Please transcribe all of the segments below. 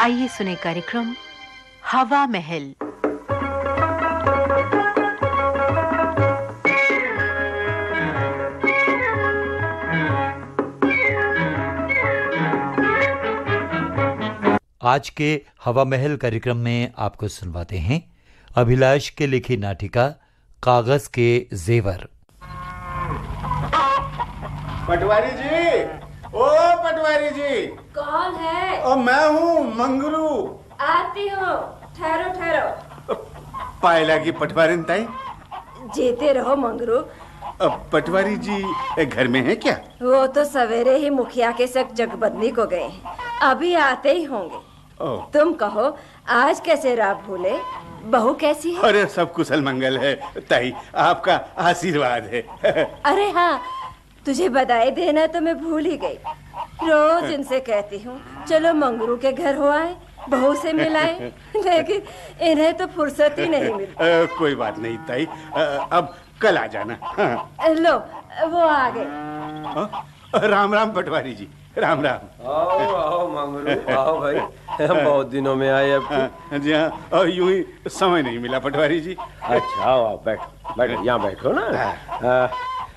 आइए सुने कार्यक्रम हवा महल। आज के हवा महल कार्यक्रम में आपको सुनवाते हैं अभिलाष के लिखी नाटिका कागज़ के जेवर। पटवारी जी ओ पटवारी जी। कौन है? ओ मैं हूँ मंगरू। आती हूँ। ठहरो ठहरो। पायला की पटवारी ताई। जीते रहो मंगरू। अब पटवारी जी घर में है क्या? वो तो सवेरे ही मुखिया के संग जगबदनी को गए अभी आते ही होंगे। तुम कहो आज कैसे रात भूले? बहू कैसी है? अरे सब कुशल मंगल है। ताई आपका आशीर्वाद है। अरे हाँ तुझे बधाई देना तो मैं भूल ही गई। रोज इनसे कहती हूँ चलो मंगरू के घर हो आए बहू से मिलाए। लेकिन इन्हें तो फुर्सत ही नहीं मिलती कोई बात नहीं ताई। अब कल आ जाना। हाँ। लो वो आ गए। हाँ? राम राम पटवारी जी राम राम। आओ आओ मंगरू आओ भाई। बहुत दिनों में आए अब। हाँ, जी हाँ और यूँ ही समय नहीं मिला पटवारी जी। अच्छा आओ आओ बैठो बैठो यहाँ बैठो ना। आ,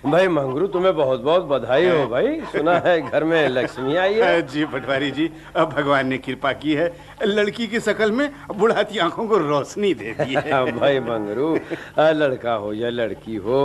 भाई मंगरू तुम्हें बहुत बहुत बधाई हो भाई। सुना है घर में लक्ष्मी आई है। जी पटवारी जी अब भगवान ने कृपा की है। लड़की की शकल में बुढ़ाती आँखों को रोशनी दे दी है। भाई मंगरू लड़का हो या लड़की हो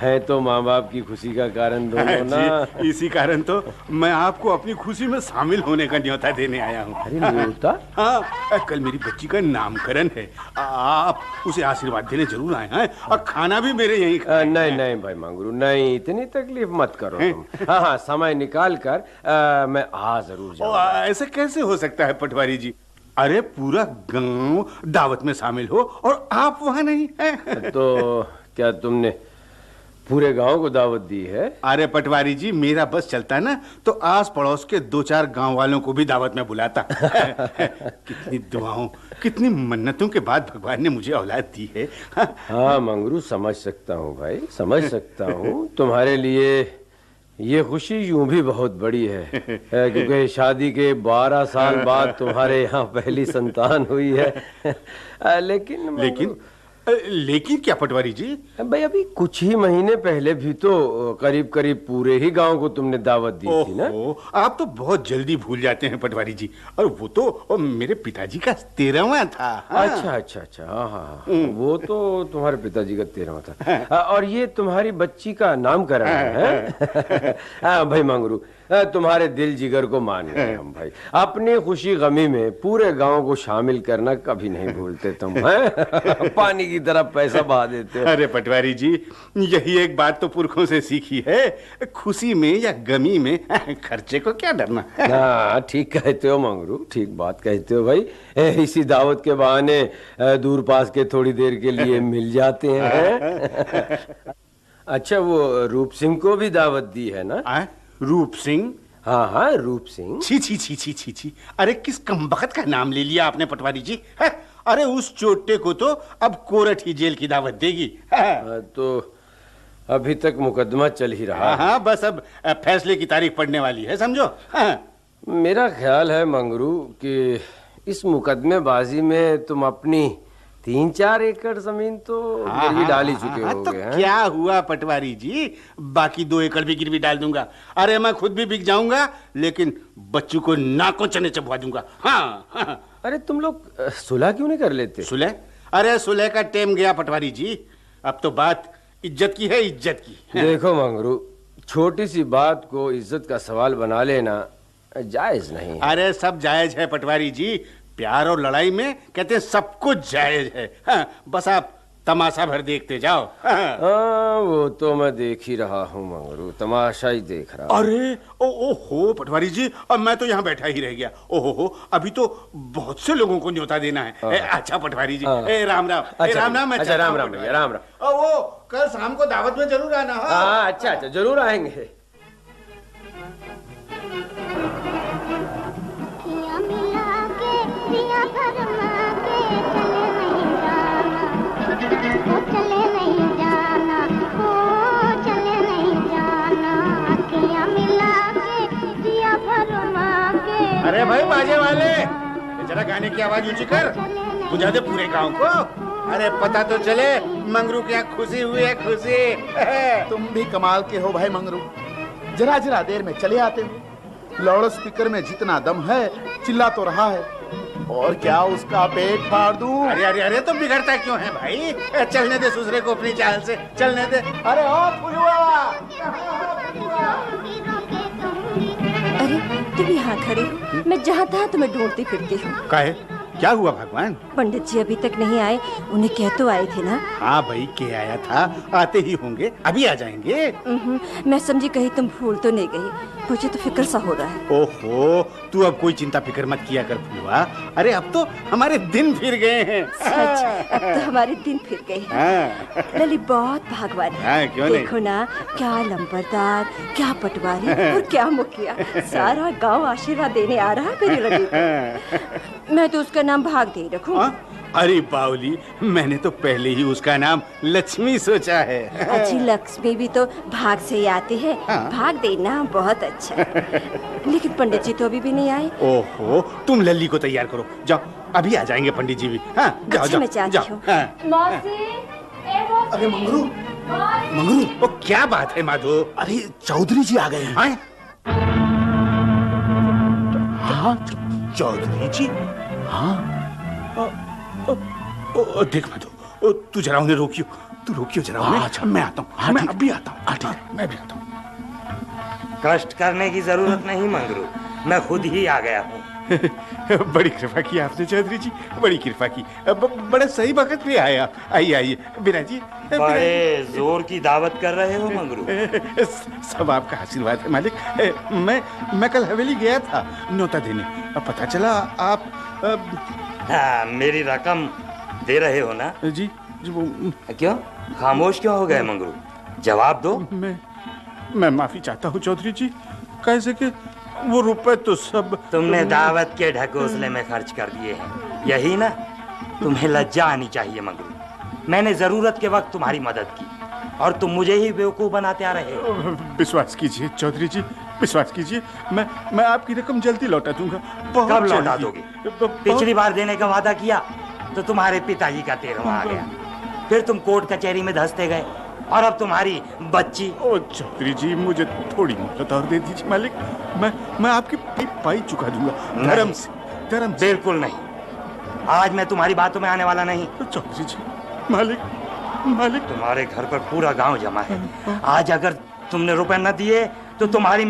है तो माँ बाप की खुशी का कारण दोनों ना। इसी कारण तो मैं आपको अपनी खुशी में शामिल होने का न्योता देने आया हूँ। अरे न्योता? हाँ कल मेरी बच्ची का नामकरण है। आप उसे आशीर्वाद देने ज़रूर आए हैं और खाना भी मेरे यहीं नहीं नहीं भाई मंगरू नहीं इतनी तकलीफ़ मत करो तुम। हाँ हाँ समय निकाल कर आ, मैं आ ज़रूर जाऊँ ऐसे कैसे हो सकता है पटवारी जी? अरे पूरा गाँव दावत में शामिल हो और आप वहाँ नहीं हैं। तो क्या तुमने पूरे गाँव को दावत दी है। अरे पटवारी जी मेरा बस चलता है ना तो आस पड़ोस के दो चार गाँव वालों को भी दावत में बुलाता। कितनी दुआओं कितनी मन्नतों के बाद भगवान ने मुझे औलाद दी है। हाँ मंगरू समझ सकता हूँ भाई समझ सकता हूँ। तुम्हारे लिए ये खुशी यूँ भी बहुत बड़ी है क्योंकि शादी के बारह साल बाद तुम्हारे यहाँ पहली संतान हुई है। लेकिन लेकिन लेकिन क्या पटवारी जी? भाई अभी कुछ ही महीने पहले भी तो करीब करीब पूरे ही गाँव को तुमने दावत दी थी ना? आप तो बहुत जल्दी भूल जाते हैं पटवारी जी। और वो तो मेरे पिताजी का तेरहवा था हाँ। अच्छा अच्छा अच्छा हाँ हाँ हाँ वो तो तुम्हारे पिताजी का तेरहवा था। और ये तुम्हारी बच्ची का नामकरण है। हाँ भाई मंगरू तुम्हारे दिल जिगर को मान गए हम भाई। अपनी खुशी गमी में पूरे गाँव को शामिल करना कभी नहीं भूलते तुम हैं? पानी की तरह पैसा बहा देते अरे पटवारी जी यही एक बात तो पुरखों से सीखी है। खुशी में या गमी में खर्चे को क्या डरना? हाँ ठीक कहते हो मंगरू ठीक बात कहते हो भाई। इसी दावत के बहाने दूर पास के थोड़ी देर के लिए मिल जाते हैं? अच्छा वो रूप सिंह को भी दावत दी है ना? आ, रूप सिंह। हाँ हाँ रूप सिंह। छी छी छी छी छी छी। अरे किस कमबख्त का नाम ले लिया आपने पटवारी जी? है? अरे उस चोटे को तो अब कोरट ही जेल की दावत देगी। हाँ? तो अभी तक मुकदमा चल ही रहा हाँ, हाँ बस अब फैसले की तारीख पड़ने वाली है समझो? हाँ? मेरा ख्याल है मंगरू कि इस मुकदमेबाजी में तुम अपनी तीन चार एकड़ ज़मीन तो गिरवी डाल ही चुके हाँ, तो हैं? क्या हुआ पटवारी जी? बाकी दो एकड़ भी गिरवी डाल दूँगा। अरे मैं खुद भी बिक जाऊँगा लेकिन बच्चों को नाकों चने चबवा दूँगा। हाँ, हाँ अरे तुम लोग सुलह क्यों नहीं कर लेते? सुलह? अरे सुलह का टेम गया पटवारी जी। अब तो बात इज़्ज़त की है इज़्ज़त की। देखो मंगरू छोटी सी बात को इज़्ज़त का सवाल बना लेना जायज़ नहीं है। अरे सब जायज़ है पटवारी जी। प्यार और लड़ाई में कहते हैं सब कुछ जायज़ है। हाँ, बस आप तमाशा भर देखते जाओ। हाँ। हाँ वो तो मैं देख ही रहा हूँ मंगरू तमाशा ही देख रहा हूँ। अरे ओ ओ हो पटवारी जी अब मैं तो यहाँ बैठा ही रह गया। ओ हो हो अभी तो बहुत से लोगों को न्योता देना है। ए, अच्छा पटवारी जी। ए, राम राम अच्छा, ए, अच्छा, राम राम अच्छा, राम राम राम राम। ओ, वो कल शाम को दावत में ज़रूर आना अच्छा अच्छा ज़रूर आएँगे। अरे भाई, बाजे वाले। जरा गाने की आवाज़ ऊँची कर। बुझा दे पूरे गाँव को। अरे, पता तो चले, मंगरू की यहाँ खुशी हुई है, खुशी। तुम भी कमाल के हो भाई मंगरू। जरा जरा देर में चले आते हो। लाउड स्पीकर में जितना दम है, चिल्ला तो रहा है। और क्या उसका पेट फाड़ दूँ? अरे अरे अरे तुम बिगड़ता क्यों है भाई? चलने दे दूसरे को अपनी चाल से चलने दे। अरे ओ फुलवा अरे तुम यहाँ खड़े हो। मैं जहाँ तहाँ तुम्हें ढूंढती फिरती हूँ। काहे क्या हुआ भगवान? पंडित जी अभी तक नहीं आए उन्हें कह तो आए थे ना। हाँ भाई के आया था आते ही होंगे अभी आ जाएँगे। मैं समझी कहीं तुम भूल तो नहीं गई मुझे तो फ़िक्र सा हो रहा है। ओहो तू अब कोई चिंता फ़िक्र मत किया कर फुलवा। अरे अब तो हमारे दिन फिर गए हैं। सच अब तो हमारे दिन फिर गए हाँ। लली बहुत भागवान हाँ, है क्यों नहीं? देखो ना क्या लंबरदार क्या पटवारी और क्या मुखिया। सारा गाँव आशीर्वाद देने आ रहा है मेरी लली को मैं तो उसका नाम भाग दे रखूँ। हाँ? अरे बावली मैंने तो पहले ही उसका नाम लक्ष्मी सोचा है। अच्छी लक्ष्मी भी तो भाग से ही आती है। हाँ। भाग देना बहुत अच्छा लेकिन पंडित जी तो अभी भी नहीं आए। ओहो तुम लल्ली को तैयार करो। जाओ अभी आ जाएँगे पंडित जी भी। हाँ जाओ अच्छा जाओ मैं चाहती हूँ। अरे मंगरू मंगरू। ओ क्या बात है माधो। अरे चौधरी जी आ गए? हाँ चौधरी जी हाँ। ओ, ओ, ओ, देख मैं तो तू जरा उन्हें रोकियो तू रोकियो जरा उन्हें। अच्छा। मैं आता हूँ हाँ, मैं। अभी आता हूँ। हाँ, ठीक हाँ, मैं भी आता हूँ। कष्ट करने की ज़रूरत नहीं मंगरू। मैं खुद ही आ गया हूँ। बड़ी कृपा की आपने चौधरी जी। बड़ी कृपा की। बड़े बड़ा सही वक्त पे आया आइए आइए। बिना जी बड़े ज़ोर की दावत कर रहे हो मंगरू। सब आपका आशीर्वाद है मालिक। मैं मैं कल हवेली गया था न्योता देने। अब पता चला आप अब, हाँ, मेरी रकम दे रहे हो ना? जी जी वो क्यों? खामोश क्यों हो गए मंगरू? जवाब दो। मैं मैं माफ़ी चाहता हूँ चौधरी जी। कैसे कि वो रुपए तो सब तुमने दावत के ढकोसले में खर्च कर दिए हैं। यही ना? तुम्हें लज्जा आनी चाहिए मंगरू। मैंने ज़रूरत के वक्त तुम्हारी मदद की और तुम मुझे ही बेवकूफ़ बनाते आ रहे हो। विश्वास कीजिए चौधरी जी विश्वास कीजिए। मैं मैं आपकी रकम जल्दी लौटा दूँगा। बहुत कब लौटा दोगे? पिछली बार देने का वादा किया तो तुम्हारे पिताजी का तेरहवा आ गया। फिर तुम कोर्ट कचहरी में धंसते गए और अब तुम्हारी बच्ची। ओ चौधरी जी मुझे थोड़ी मोहलत और दे दीजिए मालिक। मैं मैं आपकी पाई चुका दूँगा। धर्म से धर्म बिल्कुल नहीं। आज मैं तुम्हारी बातों में आने वाला नहीं। चौधरी जी मालिक मालिक। तुम्हारे घर पर पूरा गाँव जमा है। आज अगर तुमने रुपए न दिए तो तुम्हारी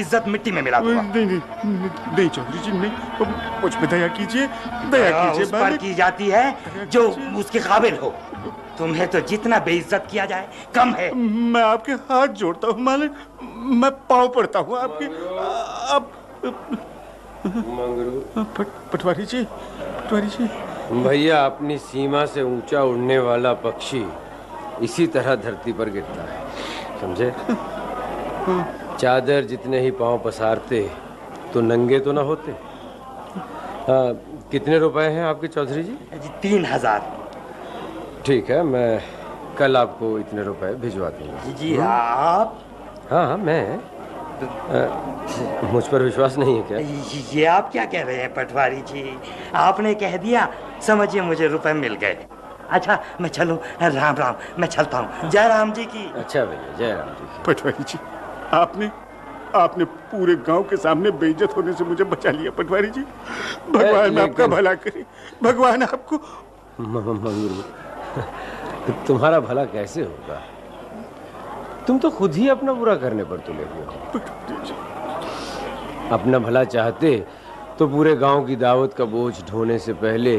इज़्ज़त मिट्टी में मिला दूँगा। नहीं नहीं नहीं नहीं चौधरी जी नहीं। मुझ पे दया कीजिए दया कीजिए उस पर की जाती है जो उसके काबिल हो। तुम्हें तो जितना बेइज्जत किया जाए कम है। मैं आपके हाथ जोड़ता हूँ मालिक। मैं पाँव पड़ता हूँ आपके। अब मंगरू। पट, पटवारी जी पटवारी जी। भैया अपनी सीमा से ऊँचा उड़ने वाला पक्षी इसी तरह धरती पर गिरता है। समझे? चादर जितने ही पाँव पसारते तो नंगे तो ना होते। आ, कितने रुपए हैं आपके चौधरी जी? जी, तीन हज़ार। ठीक है मैं कल आपको इतने रुपए भिजवा दूँगा। जी आप? हाँ हाँ मैं आ, मुझ पर विश्वास नहीं है क्या? ये आप क्या कह रहे हैं पटवारी जी? आपने कह दिया समझिए मुझे रुपए मिल गए। अच्छा मैं चलूँ राम राम मैं चलता हूँ। जय राम जी की। अच्छा भैया जय राम जी पटवारी जी आपने आपने पूरे गाँव के सामने बेइज्जत होने से मुझे बचा लिया पटवारी जी। भगवान आपका भला करे भगवान आपको मंगरू। तुम्हारा भला कैसे होगा? तुम तो खुद ही अपना बुरा करने पर तुले हुए हो। अपना भला चाहते तो पूरे गाँव की दावत का बोझ ढोने से पहले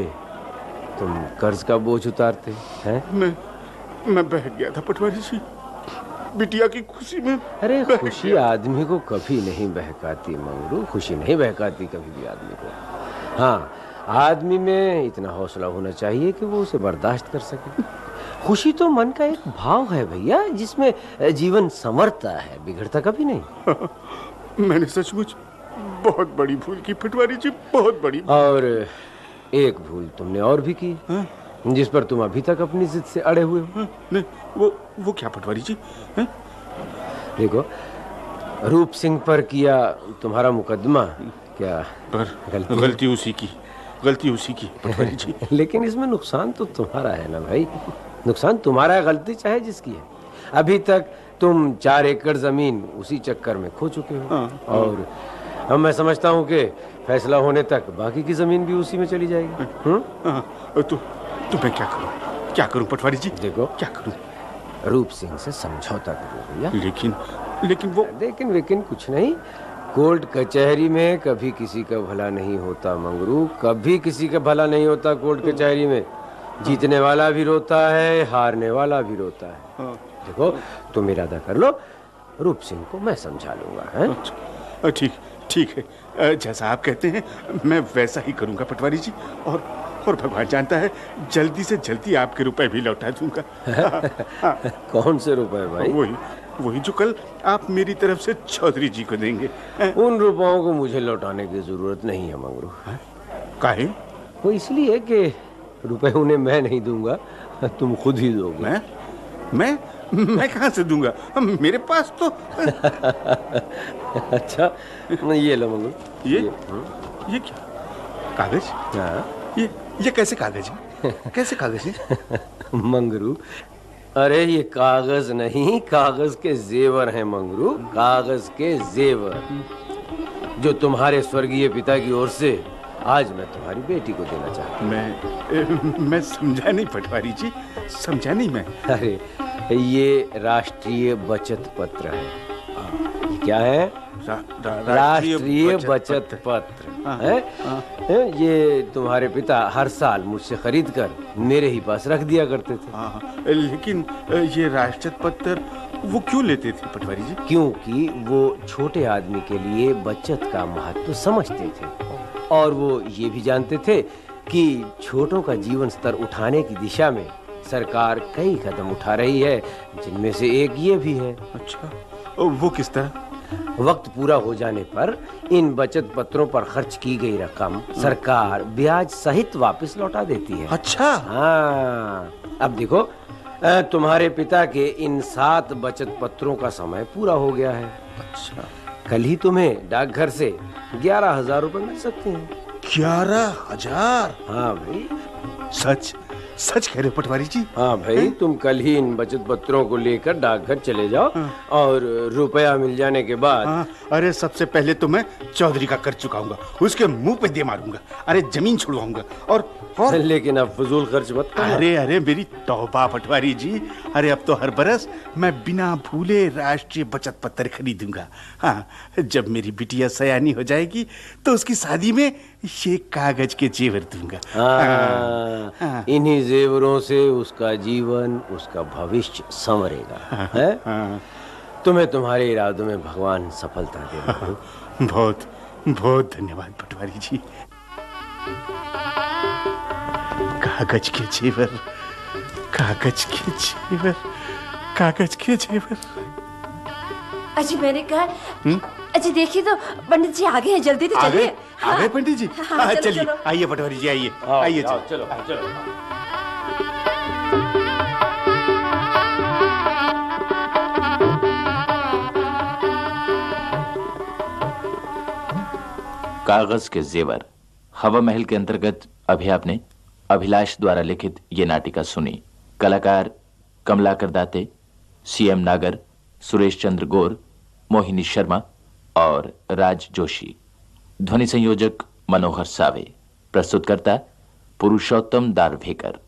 तुम कर्ज का बोझ उतारते हैं? मैं मैं बह गया था पटवारी जी बिटिया की खुशी में अरे खुशी आदमी को कभी नहीं बहकाती मंगरू खुशी नहीं बहकाती कभी भी आदमी को। हाँ आदमी में इतना हौसला होना चाहिए कि वो उसे बर्दाश्त कर सके। खुशी तो मन का एक भाव है भैया जिसमें जीवन संवरता है बिगड़ता कभी नहीं। मैंने सचमुच बहुत बड़ी भूल की पटवारी जी बहुत बड़ी और एक भूल तुमने और भी की है? जिस पर तुम अभी तक अपनी जिद से अड़े हुए हो। हाँ, नहीं वो वो क्या पटवारी जी? हैं? देखो रूप सिंह पर किया तुम्हारा मुकदमा क्या पर गलती गलती उसी की गलती उसी की पटवारी जी। लेकिन इसमें नुकसान तो तुम्हारा है ना भाई। नुकसान तुम्हारा है गलती चाहे जिसकी है। अभी तक तुम चार एकड़ ज़मीन उसी चक्कर में खो चुके हो। हाँ, और अब मैं समझता हूँ कि फैसला होने तक बाकी की ज़मीन भी उसी में चली जाएगी। हम्म? हाँ, तो तो मैं क्या करूँ? क्या करूँ पटवारी जी? देखो क्या करूँ? रूप सिंह से समझौता करो भैया। लेकिन लेकिन वो लेकिन लेकिन कुछ नहीं। कोर्ट कचहरी में कभी किसी का भला नहीं होता मंगरू। कभी किसी का भला नहीं होता कोर्ट कचहरी में। जीतने वाला भी रोता है हारने वाला भी रोता है। हाँ, देखो तुम इरादा कर लो रूप सिंह को मैं समझा लूँगा हैं? अच्छा, ठीक ठीक है। जैसा आप कहते हैं मैं वैसा ही करूँगा पटवारी जी। और और भगवान जानता है जल्दी से जल्दी आपके रुपए भी लौटा दूँगा। कौन से रुपए भाई? वही वही जो कल आप मेरी तरफ़ से चौधरी जी को देंगे। उन रुपयों को मुझे लौटाने की ज़रूरत नहीं है मंगरू। काहे? वो इसलिए कि रुपए उन्हें मैं नहीं दूँगा तुम खुद ही दोगे। मैं? मैं? मैं कहाँ से दूँगा? मेरे पास तो अच्छा ये लो मंगरू ये? हम्म, ये क्या? कागज़? हाँ। ये ये कैसे कागज़ है? कैसे कागज़ है? मंगरू अरे ये कागज़ नहीं कागज़ के जेवर हैं मंगरू कागज़ के जेवर। जो तुम्हारे स्वर्गीय पिता की ओर से आज मैं तुम्हारी बेटी को देना चाहता हूँ। मैं मैं समझा नहीं पटवारी जी समझा नहीं मैं। अरे ये राष्ट्रीय बचत पत्र है। ये क्या है? रा, रा, राष्ट्रीय बचत पत्र। हाँ, है? ये तुम्हारे पिता हर साल मुझसे खरीद कर मेरे ही पास रख दिया करते थे। हाँ हाँ, लेकिन ये राष्ट्र पत्र वो क्यों लेते थे पटवारी जी? क्योंकि वो छोटे आदमी के लिए बचत का महत्व समझते थे। और वो ये भी जानते थे कि छोटों का जीवन स्तर उठाने की दिशा में सरकार कई कदम उठा रही है जिनमें से एक ये भी है। अच्छा। वो किस तरह? वक्त पूरा हो जाने पर इन बचत पत्रों पर खर्च की गई रकम सरकार ब्याज सहित वापस लौटा देती है। अच्छा। हाँ। अब देखो तुम्हारे पिता के इन सात बचत पत्रों का समय पूरा हो गया है। अच्छा। कल ही तुम्हें डाकघर से ग्यारह हज़ार रूपए मिल सकते हैं। ग्यारह हज़ार? हाँ भाई। सच? सच कह रहे पटवारी जी? हाँ भाई है? तुम कल ही इन बचत पत्रों को लेकर डाकघर चले जाओ हाँ। और रुपया मिल जाने के बाद हाँ, अरे सबसे पहले तो मैं चौधरी का कर चुकाऊँगा उसके मुँह पे दे मारूँगा अरे ज़मीन छुड़वाऊँगा और और? लेकिन अब फजूल खर्च मत अरे अरे मेरी तौबा पटवारी जी। अरे अब तो हर बरस मैं बिना भूले राष्ट्रीय बचत पत्र खरीदूँगा। हाँ जब मेरी बिटिया सयानी हो जाएगी तो उसकी शादी में ये कागज़ के जेवर दूँगा। हाँ, हाँ। इन्हीं जेवरों से उसका जीवन उसका भविष्य संवरेगा है हाँ, तुम्हें तुम्हारे इरादों में भगवान सफलता दे बहुत बहुत धन्यवाद पटवारी जी। कागज़ के जेवर कागज़ के जेवर कागज़ के जेवर अजी मैंने कहा अजी देखिए तो पंडित जी आगे हैं जल्दी तो चलिए। गए आ गए पंडित जी? हाँ, हाँ, चलिए आइए पटवारी जी आइए आइए चलो चलो चलो। कागज़ के जेवर हवा महल के अंतर्गत अभी आपने अभिलाष द्वारा लिखित ये नाटिका सुनी। कलाकार कमलाकर दाते सीएम नागर, सुरेश चंद्र गोर, मोहिनी शर्मा और राज जोशी। ध्वनि संयोजक मनोहर सावे। प्रस्तुतकर्ता पुरुषोत्तम दारवेकर